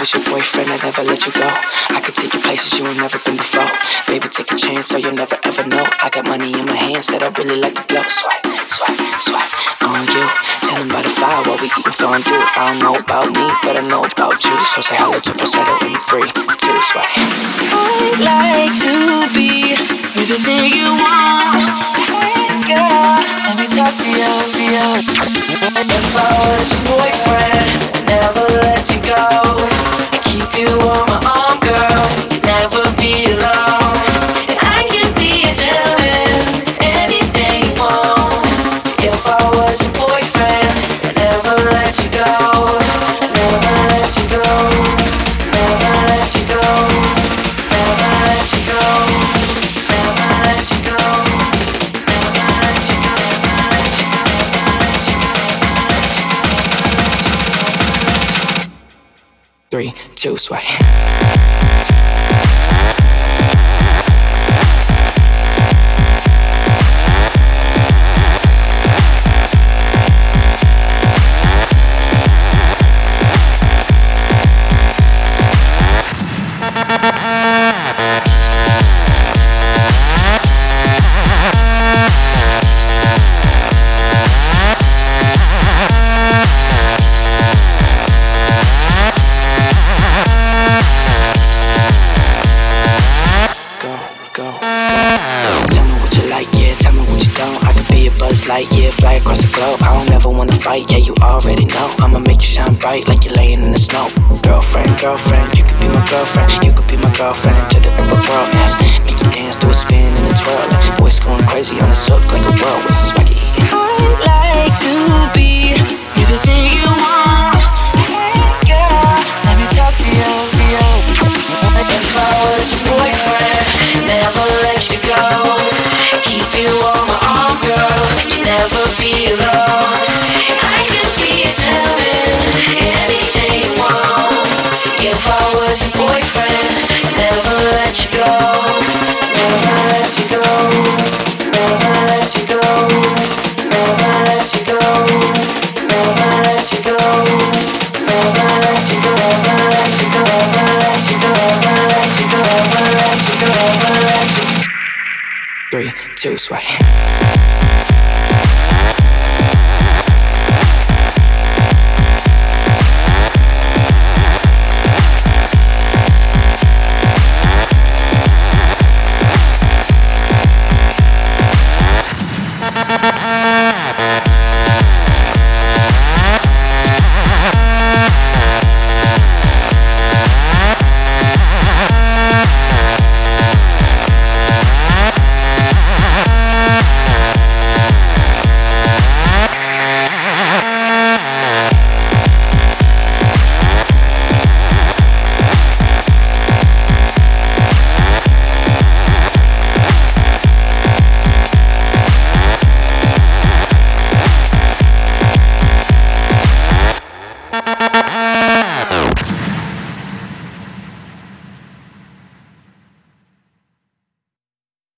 was your boyfriend, I'd never let you go. I could take you places you ain't never been before. Baby, take a chance, so you'll never ever know. I got money in my hands that I really like to blow. Swipe, swipe, swipe on you. Chilling by the fire while we eating fondue. I don't know about me, but I know about you. So say hello to falsetto in three, two, swipe. I'd like to be everything you want. Three, two, swipe. Light, yeah. Fly across the globe. I don't ever wanna fight, yeah. You already know. I'ma make you shine bright like you're laying in the snow. Girlfriend, girlfriend, you could be my girlfriend. You could be my girlfriend into the upper world. Make you dance to a spin three, two, sweat.